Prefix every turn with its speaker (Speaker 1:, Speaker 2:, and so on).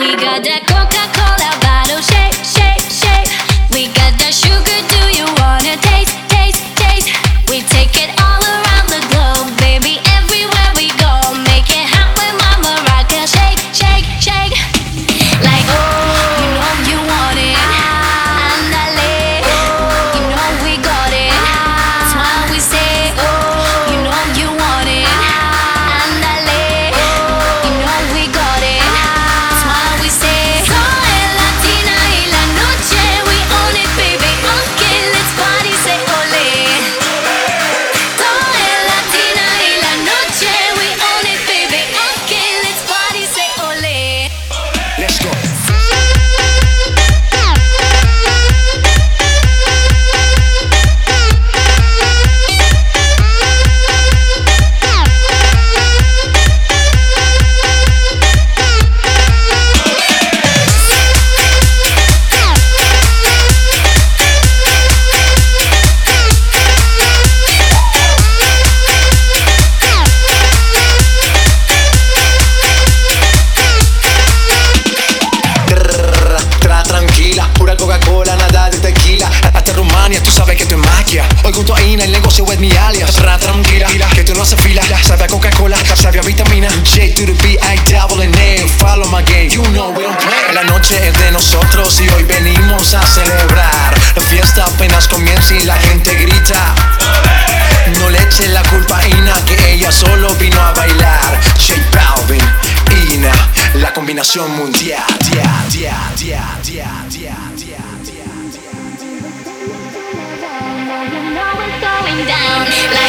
Speaker 1: We got that Coca Cola bottle shake, shake, shake. We got that sugar.
Speaker 2: Alias. Tra tranquila, que tú no haces fila. Sabe a Coca-Cola, sabe a vitamina. J to the B, I double N A. Follow my game, you know we don't play. La noche es de nosotros y hoy venimos a celebrar. La fiesta apenas comienza y la gente grita. No le eche la culpa a Ina, que ella solo vino a bailar. J Balvin, Ina, la combinación mundial. Dia, dia, dia,
Speaker 1: coming down.